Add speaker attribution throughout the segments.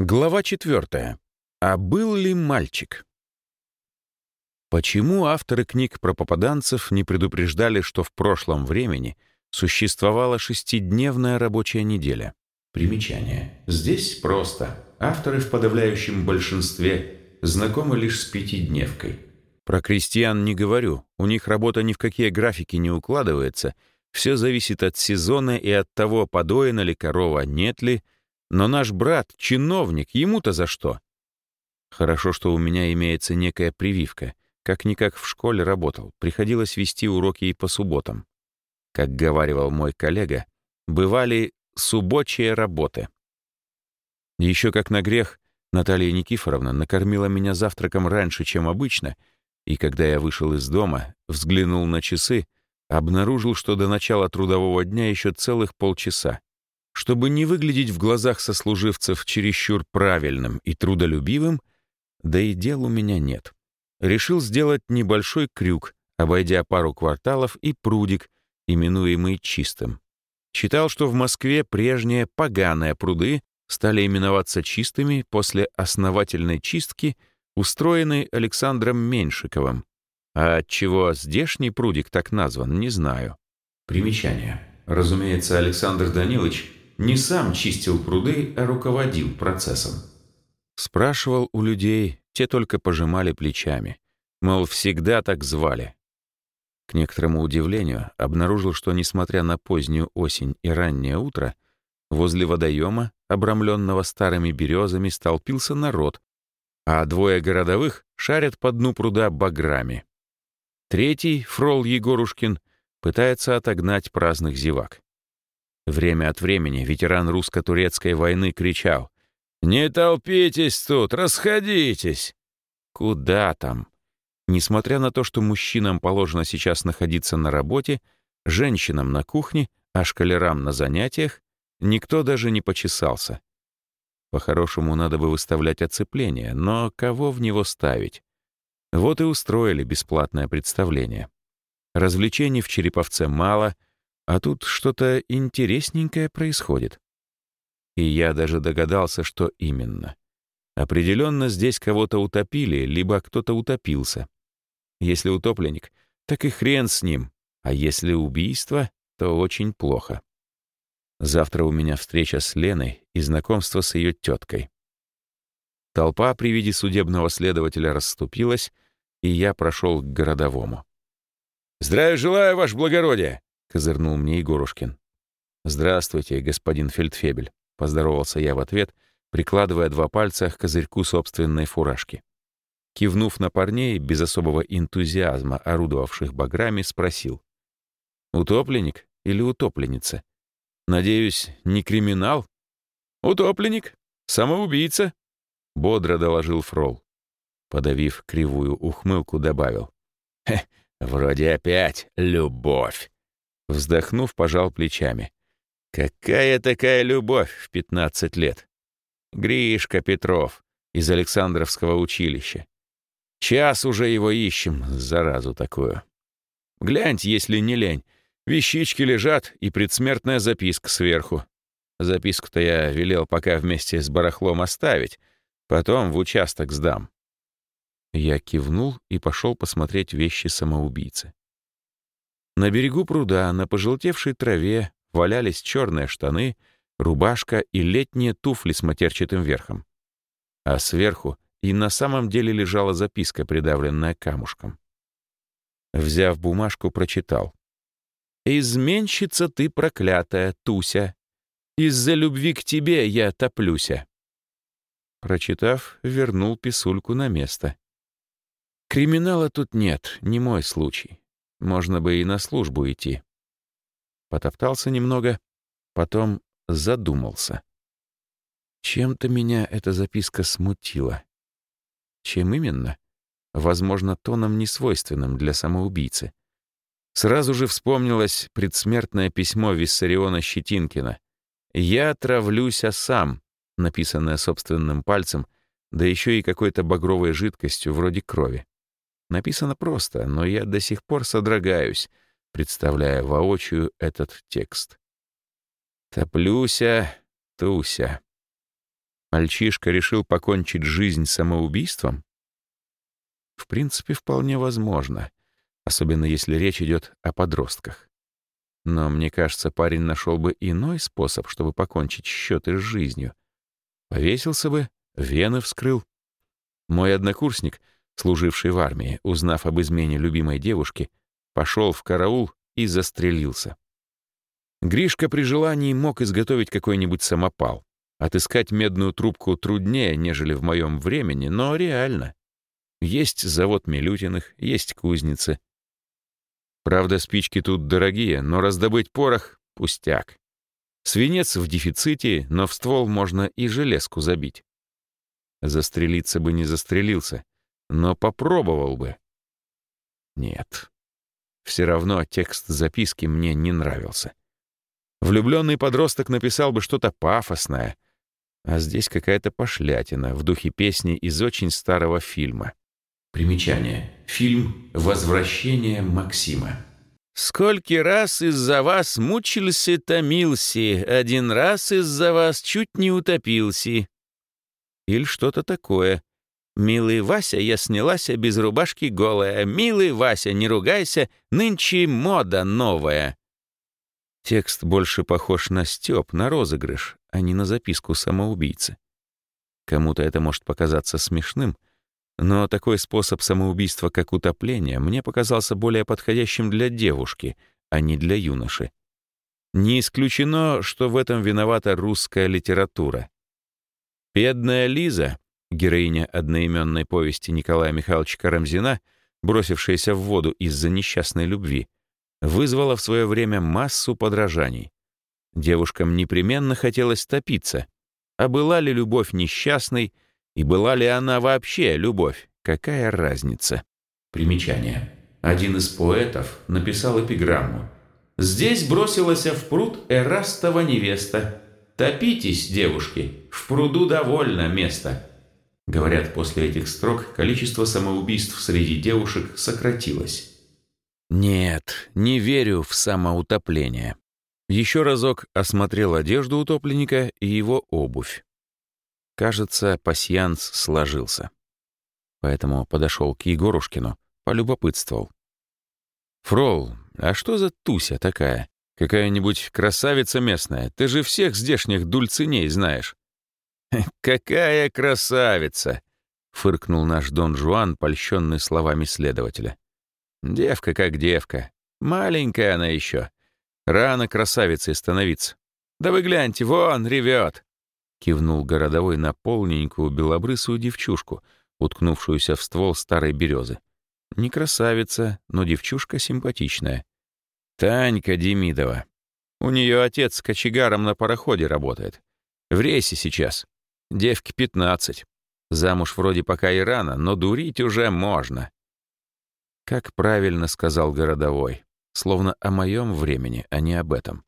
Speaker 1: Глава четвертая. А был ли мальчик? Почему авторы книг про попаданцев не предупреждали, что в прошлом времени существовала шестидневная рабочая неделя?
Speaker 2: Примечание. Здесь просто. Авторы в подавляющем большинстве знакомы лишь с пятидневкой.
Speaker 1: Про крестьян не говорю. У них работа ни в какие графики не укладывается. Все зависит от сезона и от того, подоена ли корова, нет ли, но наш брат — чиновник, ему-то за что? Хорошо, что у меня имеется некая прививка. Как-никак в школе работал, приходилось вести уроки и по субботам. Как говаривал мой коллега, бывали субботчие работы. Еще как на грех, Наталья Никифоровна накормила меня завтраком раньше, чем обычно, и когда я вышел из дома, взглянул на часы, обнаружил, что до начала трудового дня еще целых полчаса. Чтобы не выглядеть в глазах сослуживцев чересчур правильным и трудолюбивым, да и дел у меня нет. Решил сделать небольшой крюк, обойдя пару кварталов и прудик, именуемый чистым. Читал, что в Москве прежние поганые пруды стали именоваться чистыми после основательной чистки, устроенной Александром Меньшиковым. А отчего здешний прудик так назван, не знаю.
Speaker 2: Примечание. Разумеется, Александр Данилович не сам чистил пруды, а руководил процессом.
Speaker 1: Спрашивал у людей, те только пожимали плечами. Мол, всегда так звали. К некоторому удивлению, обнаружил, что, несмотря на позднюю осень и раннее утро, возле водоема, обрамленного старыми березами, столпился народ, а двое городовых шарят по дну пруда баграми. Третий, Фрол Егорушкин, пытается отогнать праздных зевак. Время от времени ветеран русско-турецкой войны кричал «Не толпитесь тут, расходитесь!» Куда там? Несмотря на то, что мужчинам положено сейчас находиться на работе, женщинам на кухне, а шкалерам на занятиях, никто даже не почесался. По-хорошему, надо бы выставлять оцепление, но кого в него ставить? Вот и устроили бесплатное представление. Развлечений в Череповце мало — а тут что-то интересненькое происходит. И я даже догадался, что именно. Определенно здесь кого-то утопили, либо кто-то утопился. Если утопленник, так и хрен с ним. А если убийство, то очень плохо. Завтра у меня встреча с Леной и знакомство с ее теткой. Толпа при виде судебного следователя расступилась, и я прошел к городовому. «Здравия желаю, ваше благородие!» — козырнул мне Егорушкин. «Здравствуйте, господин Фельдфебель», — поздоровался я в ответ, прикладывая два пальца к козырьку собственной фуражки. Кивнув на парней, без особого энтузиазма, орудовавших баграми, спросил. «Утопленник или утопленница? Надеюсь, не криминал?» «Утопленник? Самоубийца?» — бодро доложил Фрол. Подавив кривую ухмылку, добавил. «Хе, вроде опять любовь». Вздохнув, пожал плечами. Какая такая любовь в 15 лет? Гришка Петров из Александровского училища. Час уже его ищем, заразу такую. Гляньте, если не лень. Вещички лежат и предсмертная записка сверху. Записку-то я велел пока вместе с барахлом оставить, потом в участок сдам. Я кивнул и пошел посмотреть вещи самоубийцы. На берегу пруда, на пожелтевшей траве, валялись черные штаны, рубашка и летние туфли с матерчатым верхом. А сверху и на самом деле лежала записка, придавленная камушком. Взяв бумажку, прочитал. «Изменщица ты проклятая, Туся! Из-за любви к тебе я топлюся!» Прочитав, вернул писульку на место. «Криминала тут нет, не мой случай. Можно бы и на службу идти. Потоптался немного, потом задумался. Чем-то меня эта записка смутила. Чем именно? Возможно, тоном несвойственным для самоубийцы. Сразу же вспомнилось предсмертное письмо Виссариона Щетинкина. «Я травлюсь, а сам», написанное собственным пальцем, да еще и какой-то багровой жидкостью вроде крови. Написано просто, но я до сих пор содрогаюсь, представляя воочию этот текст. «Топлюся, туся». Мальчишка решил покончить жизнь самоубийством? В принципе, вполне возможно, особенно если речь идет о подростках. Но мне кажется, парень нашел бы иной способ, чтобы покончить счеты с жизнью. Повесился бы, вены вскрыл. Мой однокурсник, служивший в армии, узнав об измене любимой девушки, пошел в караул и застрелился. Гришка при желании мог изготовить какой-нибудь самопал. Отыскать медную трубку труднее, нежели в моем времени, но реально. Есть завод Милютиных, есть кузницы. Правда, спички тут дорогие, но раздобыть порох — пустяк. Свинец в дефиците, но в ствол можно и железку забить. Застрелиться бы не застрелился, но попробовал бы. Нет. Все равно текст записки мне не нравился. Влюбленный подросток написал бы что-то пафосное, а здесь какая-то пошлятина в духе песни из очень старого фильма.
Speaker 2: Примечание. Фильм «Возвращение Максима».
Speaker 1: «Сколько раз из-за вас мучился, томился, один раз из-за вас чуть не утопился». Или что-то такое. «Милый Вася, я снялась без рубашки голая. Милый Вася, не ругайся, нынче мода новая». Текст больше похож на стёб, на розыгрыш, а не на записку самоубийцы. Кому-то это может показаться смешным — но такой способ самоубийства, как утопление, мне показался более подходящим для девушки, а не для юноши. Не исключено, что в этом виновата русская литература. Бедная Лиза, героиня одноименной повести Николая Михайловича Карамзина, бросившаяся в воду из-за несчастной любви, вызвала в свое время массу подражаний. Девушкам непременно хотелось топиться. А была ли любовь несчастной — и была ли она вообще любовь? Какая разница?
Speaker 2: Примечание. Один из поэтов написал эпиграмму. «Здесь бросилась в пруд Эрастова невеста. Топитесь, девушки, в пруду довольно места». Говорят, после этих строк количество самоубийств среди девушек сократилось.
Speaker 1: Нет, не верю в самоутопление. Еще разок осмотрел одежду утопленника и его обувь. Кажется, пасьянс сложился. Поэтому подошел к Егорушкину, полюбопытствовал. «Фрол, а что за туся такая? Какая-нибудь красавица местная? Ты же всех здешних дульциней знаешь». «Какая красавица!» — фыркнул наш Дон Жуан, польщенный словами следователя. «Девка как девка. Маленькая она еще. Рано красавицей становиться. Да вы гляньте, вон, ревет. Кивнул городовой на полненькую белобрысую девчушку, уткнувшуюся в ствол старой березы. Не красавица, но девчушка симпатичная. Танька Демидова. У нее отец кочегаром на пароходе работает. В рейсе сейчас. Девке пятнадцать. Замуж вроде пока и рано, но дурить уже можно. Как правильно сказал городовой. Словно о моем времени, а не об этом.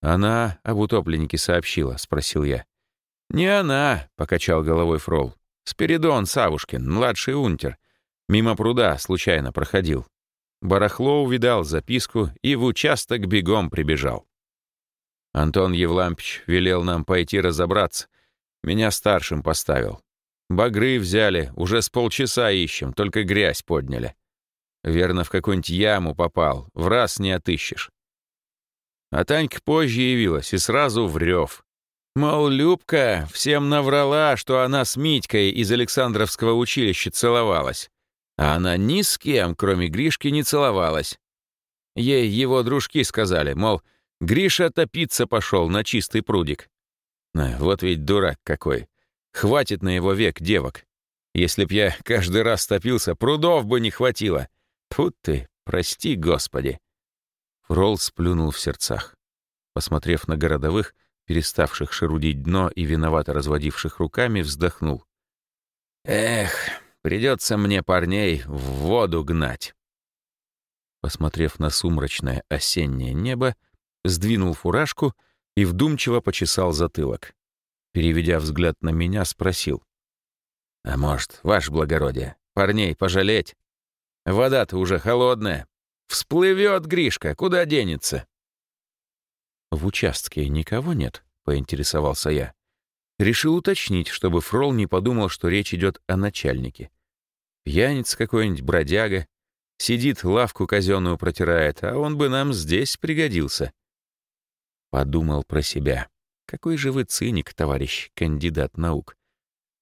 Speaker 1: «Она об утопленнике сообщила?» — спросил я. «Не она», — покачал головой Фрол. «Спиридон Савушкин, младший унтер. Мимо пруда случайно проходил. Барахло увидал записку и в участок бегом прибежал. Антон Евлампич велел нам пойти разобраться. Меня старшим поставил. Багры взяли, уже с полчаса ищем, только грязь подняли. Верно, в какую-нибудь яму попал, в раз не отыщешь. А Танька позже явилась и сразу в рев. Мол, Любка всем наврала, что она с Митькой из Александровского училища целовалась. А она ни с кем, кроме Гришки, не целовалась. Ей его дружки сказали, мол, Гриша топиться пошел на чистый прудик. Вот ведь дурак какой. Хватит на его век девок. Если б я каждый раз топился, прудов бы не хватило. Тут ты, прости, Господи. Ролл сплюнул в сердцах. Посмотрев на городовых, переставших шерудить дно и виновато разводивших руками, вздохнул. «Эх, придется мне парней в воду гнать». Посмотрев на сумрачное осеннее небо, сдвинул фуражку и вдумчиво почесал затылок. Переведя взгляд на меня, спросил. «А может, ваше благородие, парней пожалеть? Вода-то уже холодная, Всплывет Гришка, куда денется? В участке никого нет, поинтересовался я. Решил уточнить, чтобы Фрол не подумал, что речь идет о начальнике. Пьяница какой-нибудь, бродяга, сидит, лавку казенную протирает, а он бы нам здесь пригодился. Подумал про себя. Какой же вы циник, товарищ кандидат наук.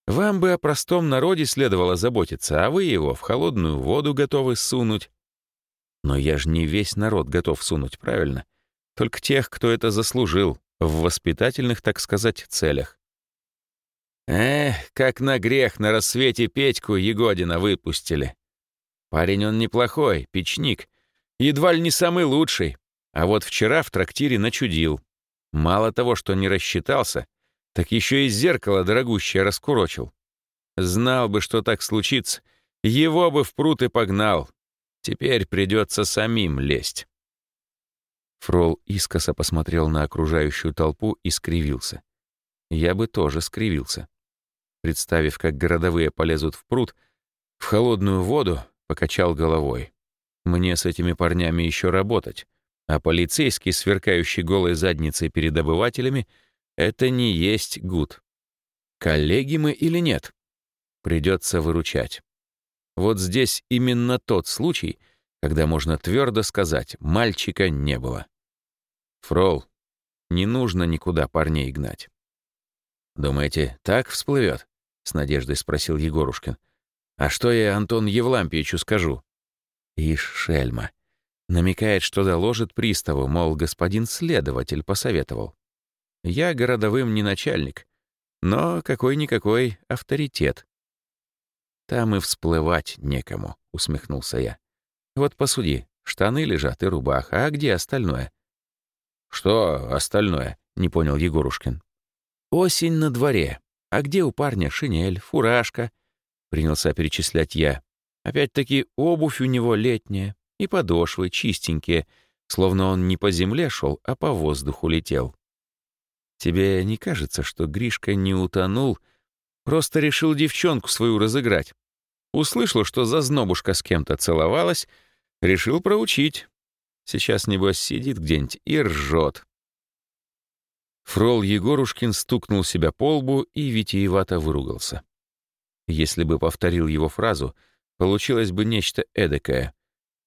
Speaker 1: Вам бы о простом народе следовало заботиться, а вы его в холодную воду готовы сунуть. Но я же не весь народ готов сунуть, правильно? Только тех, кто это заслужил, в воспитательных, так сказать, целях. Эх, как на грех на рассвете Петьку Егодина выпустили. Парень он неплохой, печник, едва ли не самый лучший. А вот вчера в трактире начудил. Мало того, что не рассчитался, так еще и зеркало дорогущее раскурочил. Знал бы, что так случится, его бы в пруд и погнал. Теперь придется самим лезть. Фрол искоса посмотрел на окружающую толпу и скривился. Я бы тоже скривился. Представив, как городовые полезут в пруд, в холодную воду, покачал головой. Мне с этими парнями еще работать, а полицейский, сверкающий голой задницей перед обывателями, это не есть гуд. Коллеги мы или нет? Придется выручать. Вот здесь именно тот случай, когда можно твердо сказать, мальчика не было. Фрол, не нужно никуда парней гнать. Думаете, так всплывет? — с надеждой спросил Егорушкин. «А что я Антон Евлампиевичу скажу?» «Ишь, шельма. Намекает, что доложит приставу, мол, господин следователь посоветовал. Я городовым не начальник, но какой-никакой авторитет». «Там и всплывать некому», — усмехнулся я. «Вот посуди, штаны лежат и рубаха, а где остальное?» «Что остальное?» — не понял Егорушкин. «Осень на дворе. А где у парня шинель, фуражка?» Принялся перечислять я. Опять-таки обувь у него летняя и подошвы чистенькие, словно он не по земле шел, а по воздуху летел. Тебе не кажется, что Гришка не утонул, просто решил девчонку свою разыграть? Услышал, что зазнобушка с кем-то целовалась, решил проучить. Сейчас, небось, сидит где-нибудь и ржет. Фрол Егорушкин стукнул себя по лбу и витиевато выругался. Если бы повторил его фразу, получилось бы нечто эдакое.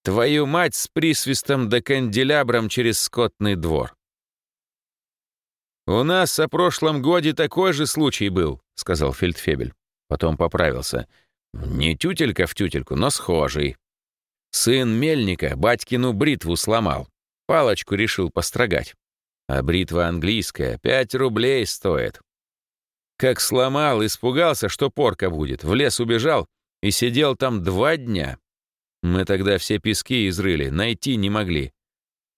Speaker 1: «Твою мать с присвистом да канделябром через скотный двор!» «У нас о прошлом годе такой же случай был», — сказал Фельдфебель. Потом поправился. «Не тютелька в тютельку, но схожий. Сын мельника батькину бритву сломал. Палочку решил построгать. А бритва английская пять рублей стоит. Как сломал, испугался, что порка будет, в лес убежал и сидел там два дня. Мы тогда все пески изрыли, найти не могли.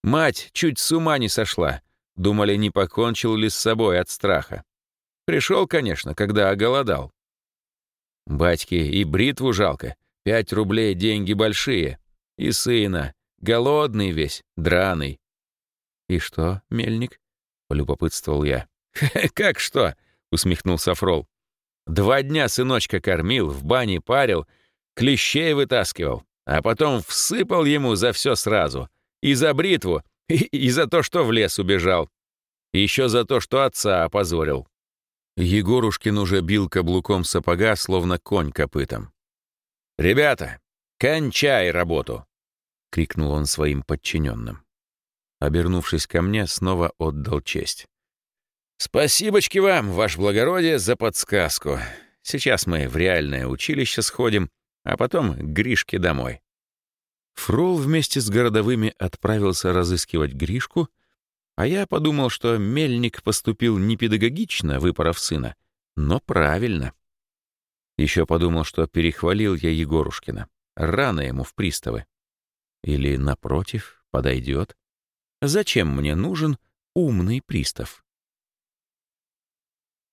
Speaker 1: Мать чуть с ума не сошла. Думали, не покончил ли с собой от страха. Пришел, конечно, когда оголодал. Батьке и бритву жалко. Пять рублей деньги большие. И сына. Голодный весь, драный. «И что, мельник?» — полюбопытствовал я. «Как что?» — усмехнулся Фрол. «Два дня сыночка кормил, в бане парил, клещей вытаскивал, а потом всыпал ему за все сразу. И за бритву, и, и за то, что в лес убежал. Еще за то, что отца опозорил». Егорушкин уже бил каблуком сапога, словно конь копытом. «Ребята, кончай работу!» — крикнул он своим подчиненным. Обернувшись ко мне, снова отдал честь. «Спасибочки вам, ваше благородие, за подсказку. Сейчас мы в реальное училище сходим, а потом к Гришке домой». Фрол вместе с городовыми отправился разыскивать Гришку, а я подумал, что мельник поступил не педагогично, выпоров сына, но правильно. Еще подумал, что перехвалил я Егорушкина. Рано ему в приставы. Или, напротив, подойдет. Зачем мне нужен умный пристав?